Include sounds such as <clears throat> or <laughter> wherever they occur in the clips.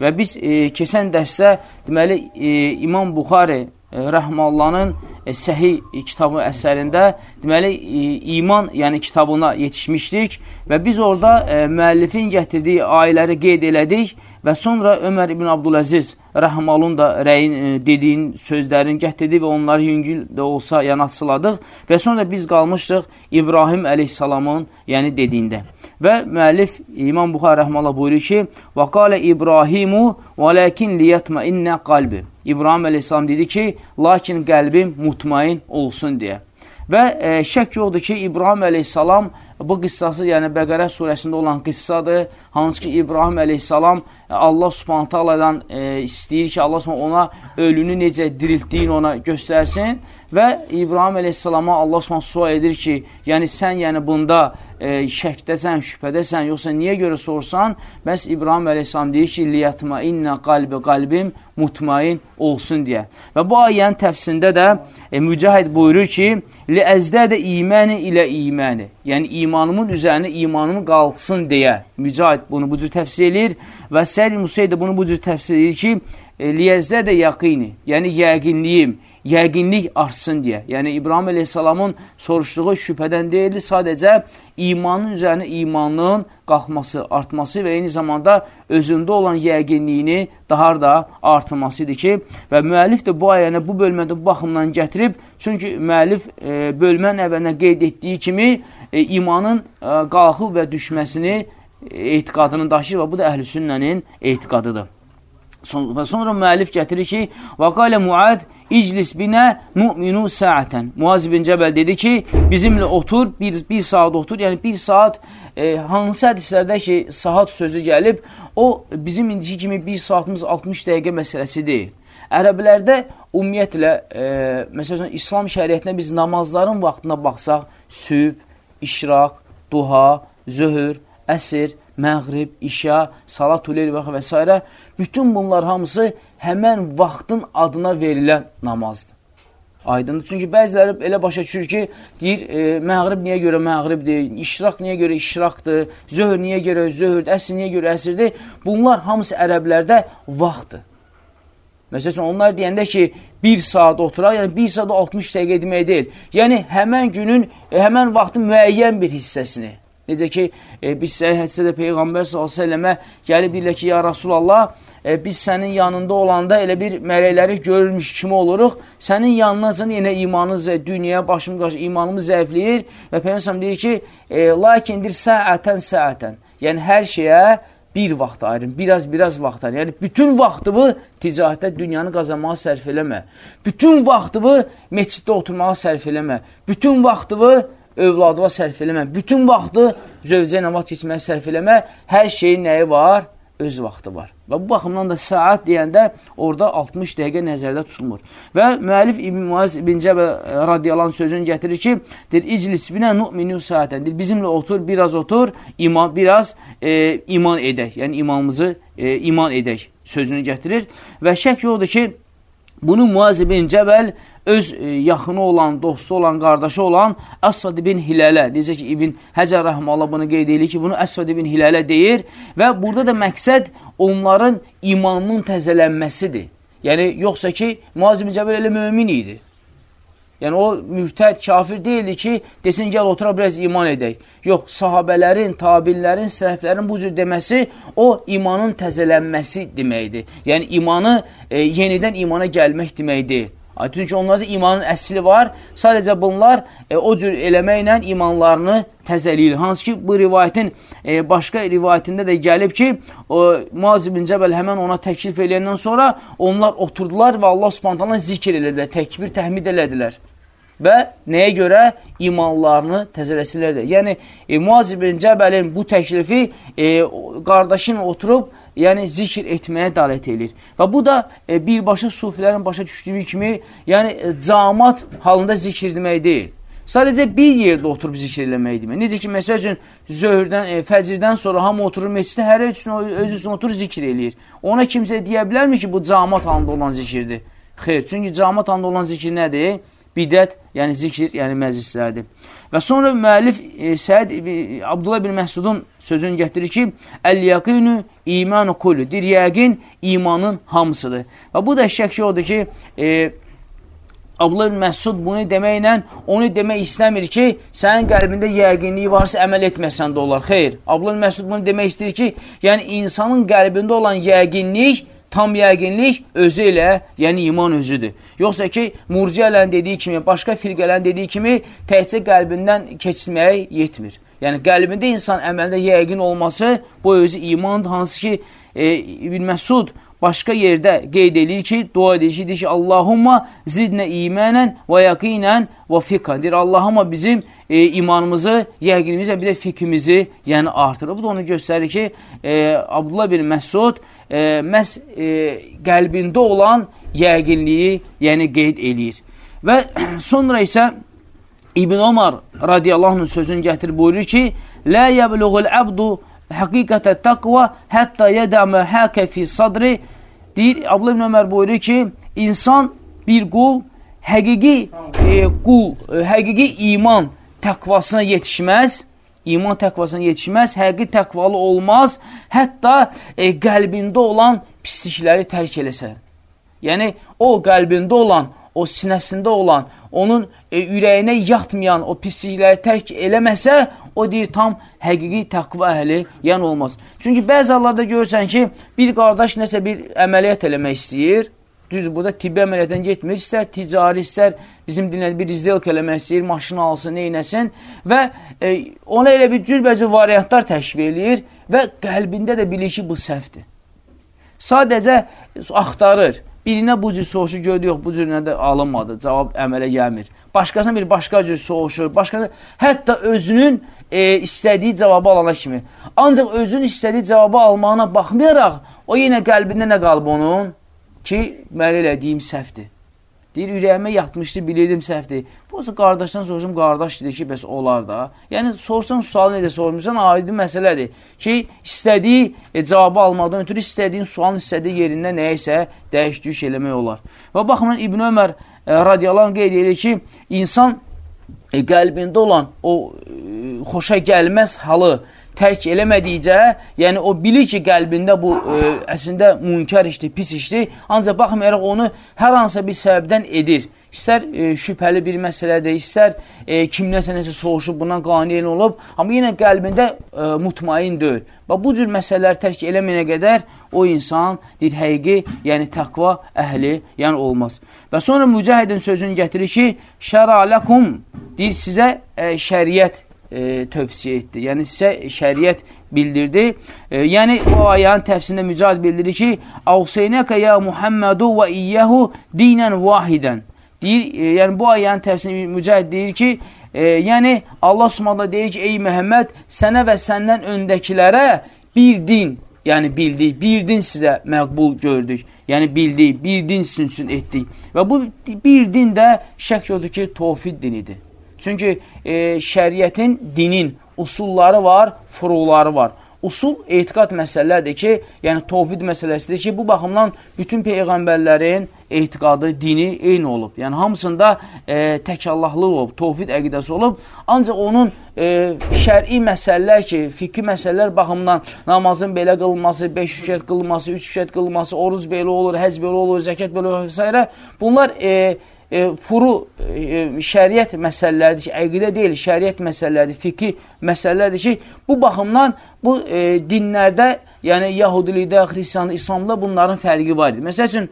Və biz e, keçən dərsdə deməli e, İmam Buxari e, Rəhmallanın e, Səhih kitabı əsərində deməli e, iman, yəni kitabına yetişmişdik və biz orada e, müəllifin gətirdiyi ayələri qeyd elədik və sonra Ömər ibn Abdüləziz Rəhmalun da rəyin e, dediyin sözlərini gətirdi və onları yüngül də olsa yanatsıladıq və sonra biz qalmışdıq İbrahim əleyhissalamın yəni dediyində. Və müəllif İmam Buxar Rəhmallah buyurur ki, Və qalə İbrahimu və ləkin liyətmə innə qalbi. İbrahim əleyhissalam dedi ki, lakin qəlbim mutmain olsun deyə. Və e, şək yoxdur ki, İbrahim əleyhissalam bu qıssası, yəni Bəqərə surəsində olan qıssadır. Hansı ki, İbrahim əleyhissalam e, Allah subhanətə aladan e, istəyir ki, Allah subhanətə ona ölünü necə diriltdiyini ona göstərsin və İbrahim əleyhissalama Allah subhanətə sual edir ki, yəni sən yəni bunda e, şəkdəsən, şübhədəsən, yoxsa niyə görə sorsan, bəs İbrahim əleyhissalam deyir ki, liyatma innə qalbi qalbim mutmain olsun deyə. Və bu ayənin təfsirində də e, Mücahid buyurur ki, liəzdə də iməni ilə iməni, yəni imanımın üzərinə imanım qalxsın deyə Mücahid bunu bu cür təfsir edir və Səyid Musayd də bunu bu cür təfsir edir ki, e, liəzdə də yaqini, yəni yəqinliyim, yəqinlik artsın deyə. Yəni, İbrahim əleyhissalamın soruşduğu şübhədən deyildi, sadəcə imanın üzərinə imanın qalxması, artması və eyni zamanda özündə olan yəqinliyini daha da artırması idi ki, və müəllif də bu ayəni bu bölmədə bu baxımdan gətirib, çünki müəllif e, bölmən əvvəlinə qeyd etdiyi kimi e, imanın e, qalxıb və düşməsini e, etiqadını daşıyır və bu da əhl-i sünnənin etiqadıdır. Son, və sonra müəllif gətirir ki, və qalə Muad iclis binə nu'minu səətən. Muaz ibn Cəbəl dedi ki, bizimlə otur, bir, bir saat otur, yəni bir saat e, hansı hədislərdə ki, saat sözü gəlib, o bizim indiki kimi bir saatımız 60 dəqiqə məsələsi deyil. Ərəblərdə ümumiyyətlə, e, məsələn, İslam şəriyyətinə biz namazların vaxtına baxsaq, süb, işraq, duha, zöhür, əsr, məğrib, işa, salatuleyl və, s. Bütün bunlar hamısı həmən vaxtın adına verilən namazdır. Aydındır. Çünki bəziləri elə başa düşür ki, deyir, e, məğrib niyə görə məğribdir, işraq niyə görə işraqdır, zöhr niyə görə zöhrdür, əsr niyə görə əsrdir. Bunlar hamısı ərəblərdə vaxtdır. Məsələn, onlar deyəndə ki, bir saat oturaq, yəni bir saat 60 dəqiqə demək deyil. Yəni, həmən günün, e, həmən vaxtın müəyyən bir hissəsini Necə ki, e, biz səhih hədisədə Peyğəmbər s.ə.və gəlib deyirlər ki, ya Rasulallah, e, biz sənin yanında olanda elə bir mələkləri görürmüş kimi oluruq, sənin yanınazın yenə imanımız və dünyaya başımız qarşı imanımız zəifləyir və Peyğəmbər deyir ki, e, lakindir səətən səətən, yəni hər şeyə bir vaxt ayırın, biraz biraz vaxt ayırın. Yəni, bütün vaxtımı ticarətdə dünyanı qazanmağa sərf eləmə. Bütün vaxtımı meçiddə oturmağa sərf eləmə. Bütün vaxtımı övladıva sərf eləmə, bütün vaxtı zövcə ilə vaxt keçməyə sərf eləmə, hər şeyin nəyi var? Öz vaxtı var. Və bu baxımdan da saat deyəndə orada 60 dəqiqə nəzərdə tutulmur. Və müəllif İbn Muaz İbn Cəbə radiyalan sözünü gətirir ki, deyir, iclis binə nu'minu saatən, deyir, bizimlə otur, biraz otur, iman, biraz e, iman edək, yəni imanımızı e, iman edək sözünü gətirir. Və şək yoxdur ki, bunu Muaz İbn Cəbəl öz e, yaxını olan, dostu olan, qardaşı olan Əsvad ibn Hilələ, necə ki, İbn Həcər Rəhmələ bunu qeyd edir ki, bunu Əsvad ibn Hilələ deyir və burada da məqsəd onların imanının təzələnməsidir. Yəni, yoxsa ki, Muaz ibn Cəbəl elə mömin idi. Yəni, o mürtəd, kafir deyildi ki, desin, gəl otura biraz iman edək. Yox, sahabələrin, tabinlərin, sələflərin bu cür deməsi o imanın təzələnməsi deməkdir. Yəni, imanı, e, yenidən imana gəlmək demək deyil. Çünki onlarda imanın əsli var. Sadəcə bunlar e, o cür eləməklə imanlarını təzəliyir. Hansı ki, bu rivayətin e, başqa rivayətində də gəlib ki, o, Muaz ibn Cəbəl həmən ona təklif eləyəndən sonra onlar oturdular və Allah subhanətələ zikr elədilər, təkbir, təhmid elədilər. Və nəyə görə? imanlarını təzələsinlər. Yəni, e, Muaz ibn Cəbəlin bu təklifi e, qardaşın oturub yəni zikr etməyə dalət edir. Və bu da e, birbaşa sufilərin başa düşdüyü kimi, yəni e, camat halında zikr etmək deyil. Sadəcə bir yerdə oturub zikr eləmək demək. Necə ki, məsəl üçün, zöhrdən, e, fəcirdən sonra hamı oturur meçdə, hər üçün öz üçün oturur zikr eləyir. Ona kimsə deyə bilərmi ki, bu camat halında olan zikirdir? Xeyr, çünki camat halında olan zikir nədir? bidət, yəni zikr, yəni məclislərdir. Və sonra müəllif e, Səid e, Abdullah bin Məhsudun sözünü gətirir ki, Əl-yəqinu imanu kullu. Deyir, yəqin imanın hamısıdır. Və bu da şək odur ki, e, Abdullah bin Məsud bunu deməklə onu demək istəmir ki, sənin qəlbində yəqinliyi varsa əməl etməsən də olar. Xeyr, Abdullah bin Məsud bunu demək istəyir ki, yəni insanın qəlbində olan yəqinlik tam yəqinlik özü ilə, yəni iman özüdür. Yoxsa ki, murciyələrin dediyi kimi, başqa firqələrin dediyi kimi təhcə qəlbindən keçməyə yetmir. Yəni, qəlbində insan əməldə yəqin olması, bu özü imandır, hansı ki, e, İbn Məsud başqa yerdə qeyd edir ki, dua edir ki, deyir ki, Allahumma zidnə imanən və yaqinən və fiqhan. Deyir, Allahumma bizim e, imanımızı, yəqinimizi, bir də fikrimizi yəni artırır. Bu da onu göstərir ki, e, Abdullah bin Məsud e, məhz e, qəlbində olan yəqinliyi yəni qeyd eləyir. Və <clears throat> sonra isə İbn Omar radiyallahu anh sözünü gətirib buyurur ki, Lə yəbluğul əbdu həqiqətə təqva hətta yədəmə həkə fi sadri deyir, Abla ibn Ömər buyurur ki, insan bir qul həqiqi e, qul, e, həqiqi iman təqvasına yetişməz, iman təqvasına yetişməz, həqiqi təqvalı olmaz, hətta e, qəlbində olan pislikləri tərk eləsə. Yəni, o qəlbində olan, o sinəsində olan, onun e, ürəyinə yatmayan o pislikləri tərk eləməsə, o deyir tam həqiqi təqva əhli, yəni olmaz. Çünki bəzi hallarda görürsən ki, bir qardaş nəsə bir əməliyyat eləmək istəyir, düz burada tibbi əməliyyatdan getmir, istər ticari, istər bizim dinlə bir izləyək eləmək istəyir, maşını alsın, neynəsin və e, ona elə bir cürbəcə variantlar təşvir eləyir və qəlbində də bilir ki, bu səhvdir. Sadəcə axtarır. Birinə bu cür soğuşu gördü, yox, bu cür də alınmadı, cavab əmələ gəlmir. Başqasına bir başqa cür soğuşur, başqasına, hətta özünün e, istədiyi cavabı alana kimi. Ancaq özünün istədiyi cavabı almağına baxmayaraq, o yenə qəlbində nə qalıb onun? Ki, mən elədiyim səhvdir. Deyir, ürəyimə yatmışdı, bilirdim səhvdir. Olsa qardaşdan soruşum, qardaş dedi ki, bəs olar da. Yəni, sorsan sualı necə sormuşsan, aidi məsələdir. Ki, istədiyi e, cavabı almadan ötürü istədiyin sualın istədiyi yerində nəyəsə dəyişdiyi eləmək olar. Və baxımdan İbn Ömər e, radiyalan qeyd edir ki, insan e, qəlbində olan o e, xoşa gəlməz halı tərk eləmədikcə, yəni o bilir ki, qəlbində bu e, əslində münkər işdir, pis işdir, ancaq baxmayaraq onu hər hansısa bir səbəbdən edir. İstər e, şübhəli bir məsələdir, istər e, kimləsə nəsə soğuşub, buna qaniyyən olub, amma yenə qəlbində e, mutmain deyil. Və bu cür məsələlər tərk eləməyənə qədər o insan deyir, həqiqi, yəni təqva əhli, yəni olmaz. Və sonra mücahidin sözünü gətirir ki, şəraləkum, deyir, sizə e, şəriət e, tövsiyə etdi. Yəni, sizə şəriət bildirdi. E, yəni, o ayənin təfsirində mücahid bildirir ki, Avseynəkə ya Muhammedu və iyyəhu dinən vahidən. Deyir, e, yəni, bu ayənin təfsirində mücahid deyir ki, e, yəni, Allah subhanələ deyir ki, ey Məhəmməd, sənə və səndən öndəkilərə bir din, yəni bildik, bir din sizə məqbul gördük. Yəni bildik, bir din sizin üçün etdik. Və bu bir din də şək yoxdur ki, tovfid dinidir. Çünki e, şəriətin, dinin usulları var, furuları var. Usul etiqad məsələlərdir ki, yəni tovhid məsələsidir ki, bu baxımdan bütün peyğəmbərlərin etiqadı, dini eyni olub. Yəni hamısında e, tək Allahlıq olub, tovhid əqidəsi olub. Ancaq onun e, şəri məsələlər ki, fikri məsələlər baxımından namazın belə qılması, 5 şükət qılması, 3 şükət qılması, oruz belə olur, həz belə olur, zəkat belə olur və s. Bunlar e, e, furu e, şəriət məsələləridir ki, əqidə deyil, şəriət məsələləridir, fiqhi məsələlərdir ki, bu baxımdan bu e, dinlərdə, yəni Yahudilikdə, Xristiyanlı, İslamda bunların fərqi var idi. Məsəl üçün,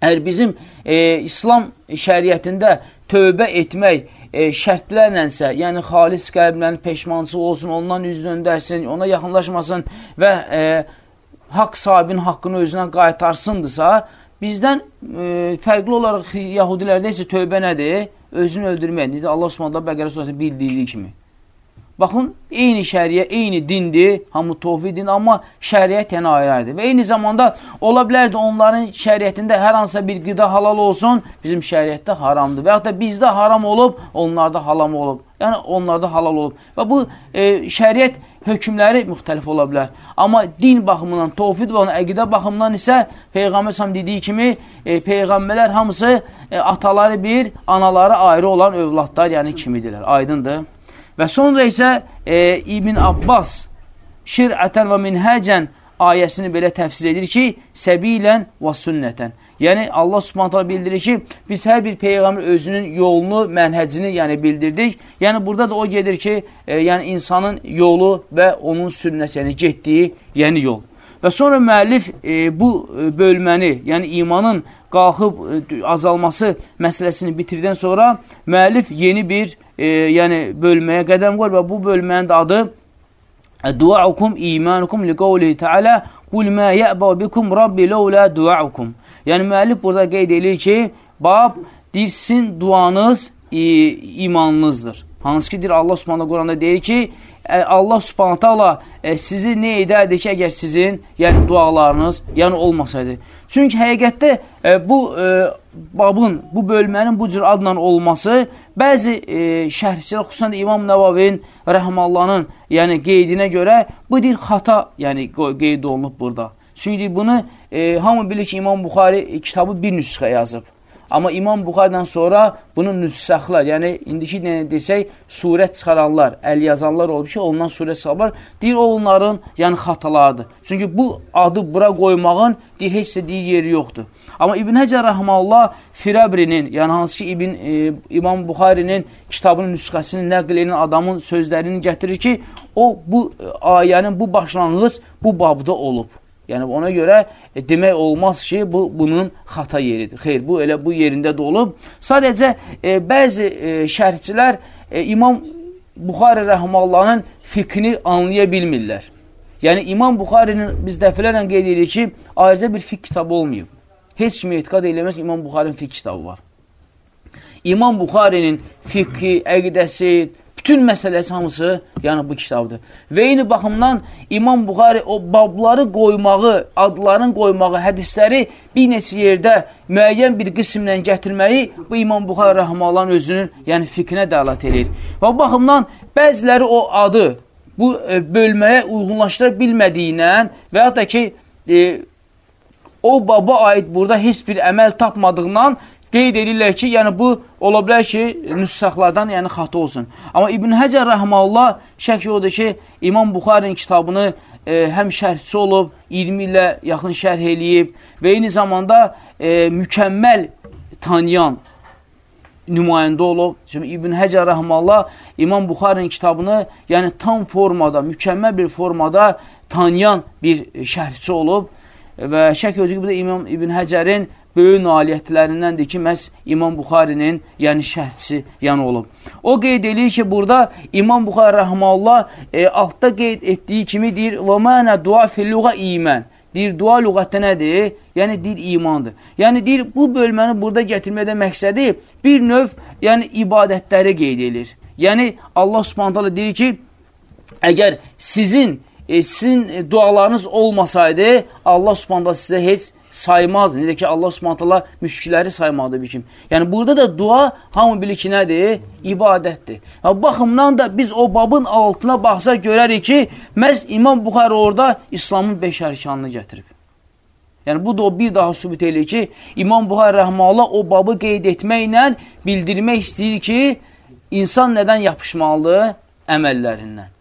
əgər bizim e, İslam şəriətində tövbə etmək e, şərtlərlənsə, yəni xalis qəlblə peşmançı olsun, ondan üz döndərsin, ona yaxınlaşmasın və e, haqq sahibin haqqını özünə qaytarsındırsa, Bizdən e, fərqli olaraq yahudilərdə isə tövbə nədir? Özünü öldürmək. Necə Allah Subhanahu Bəqərə surəsində bildirdiyi kimi. Baxın, eyni şəriyə, eyni dindir, hamı tovfid din, amma şəriət yəni ayrı-ayrıdır. Və eyni zamanda ola bilərdi onların şəriətində hər hansısa bir qida halal olsun, bizim şəriətdə haramdır. Və yaxud da bizdə haram olub, onlarda halam olub. Yəni, onlarda halal olub. Və bu e, şəriət hökmləri müxtəlif ola bilər. Amma din baxımından, tovfid və əqidə baxımından isə Peyğəmbər sam dediyi kimi, e, Peyğəmbərlər hamısı e, ataları bir, anaları ayrı olan övladlar, yəni kimidirlər. Aydındır. Və sonra isə e, İbn Abbas şirətən və minhəcən ayəsini belə təfsir edir ki, səbilən və sünnətən. Yəni, Allah subhanətlə bildirir ki, biz hər bir Peyğəmbər özünün yolunu, mənhəcini yəni, bildirdik. Yəni, burada da o gedir ki, e, yəni, insanın yolu və onun sünnəsi, yəni getdiyi yəni yol. Və sonra müəllif e, bu e, bölməni, yəni imanın qalxıb e, azalması məsələsini bitirdikdən sonra müəllif yeni bir e, yəni bölməyə qədəm qoyur və bu bölmənin də adı Duaukum imanukum li qawlihi ta'ala Qul ma ya'ba bikum rabbi lawla duaukum. Yəni müəllif burada qeyd edir ki, bab deyir sizin duanız e, imanınızdır. Hansı ki, deyir Allah Subhanahu Quranda deyir ki, Allah Subhanahu taala e, sizi nə edərdi ki, əgər sizin yəni dualarınız yəni olmasaydı. Çünki həqiqətdə bu babın, bu bölmənin bu cür adla olması bəzi şərhçilər, xüsusən də İmam Nəvavin rəhmallahının yəni qeydinə görə bu dil xata yəni qeyd olunub burada. Çünki bunu e, hamı bilir ki, İmam Buxari kitabı bir nüsxə yazıb. Amma İmam Buxardan sonra bunu nüsxəxlər, yəni indiki desək, surət çıxaranlar, əl yazanlar olub ki, ondan surət çıxarlar. Deyir, o onların yəni xatalardır. Çünki bu adı bura qoymağın deyir, heç də deyir yeri yoxdur. Amma İbn Həcər Rəhmallah Firəbrinin, yəni hansı ki İbn, e, İmam Buxarinin kitabının nüsxəsini nəql edən adamın sözlərini gətirir ki, o bu e, ayənin bu başlanğıc bu babda olub. Yəni ona görə e, demək olmaz ki, bu bunun xata yeridir. Xeyr, bu elə bu yerində də olub. Sadəcə e, bəzi e, şərhçilər e, İmam Buxari rəhmallahının fikrini anlaya bilmirlər. Yəni İmam Buxarinin biz dəfələrlə qeyd edirik ki, ayrıca bir fik kitabı olmayıb. Heç kimi etiqad eləməz İmam Buxarinin fik kitabı var. İmam Buxarinin fikri, əqidəsi, Bütün məsələsi hamısı yəni bu kitabdır. Və eyni baxımdan İmam Buxari o babları qoymağı, adların qoymağı, hədisləri bir neçə yerdə müəyyən bir qismlə gətirməyi bu İmam Buxari rəhmələrin özünün yəni fikrinə dəlat edir. Və baxımdan bəziləri o adı bu e, bölməyə uyğunlaşdıra bilmədiyindən və ya da ki e, o baba aid burada heç bir əməl tapmadığından qeyd edirlər ki, yəni bu ola bilər ki, nüsxəxlardan yəni xatı olsun. Amma İbn Həcər rəhməllah şək odur ki, İmam Buxarinin kitabını e, həm şərhçi olub, 20 ilə yaxın şərh eləyib və eyni zamanda e, mükəmməl tanıyan nümayəndə olub. Şimdi İbn Həcər rəhməllah İmam Buxarinin kitabını yəni tam formada, mükəmməl bir formada tanıyan bir şərhçi olub və şək odur ki, bu da İmam İbn Həcərin böyük nailiyyətlərindəndir ki, məhz İmam Buxarinin, yəni şərhçisi yəni olub. O qeyd edir ki, burada İmam Buxari rəhməllah e, altda qeyd etdiyi kimi deyir, və mənə dua filluğa imən. Deyir, dua lüğətdə nədir? Yəni, deyir, imandır. Yəni, deyir, bu bölməni burada gətirmədə məqsədi bir növ, yəni, ibadətləri qeyd edir. Yəni, Allah subhanətələ deyir ki, əgər sizin, e, sizin dualarınız olmasaydı, Allah subhanətələ sizə heç saymazdı. Necə ki, Allah subhanətələ müşkiləri saymaqdır bir kim. Yəni, burada da dua hamı bilir ki, nədir? İbadətdir. Və baxımdan da biz o babın altına baxsa görərik ki, məhz İmam Buxarı orada İslamın beş ərkanını gətirib. Yəni, bu da o bir daha sübut eləyir ki, İmam Buxarı rəhmələ o babı qeyd etməklə bildirmək istəyir ki, insan nədən yapışmalıdır? Əməllərindən.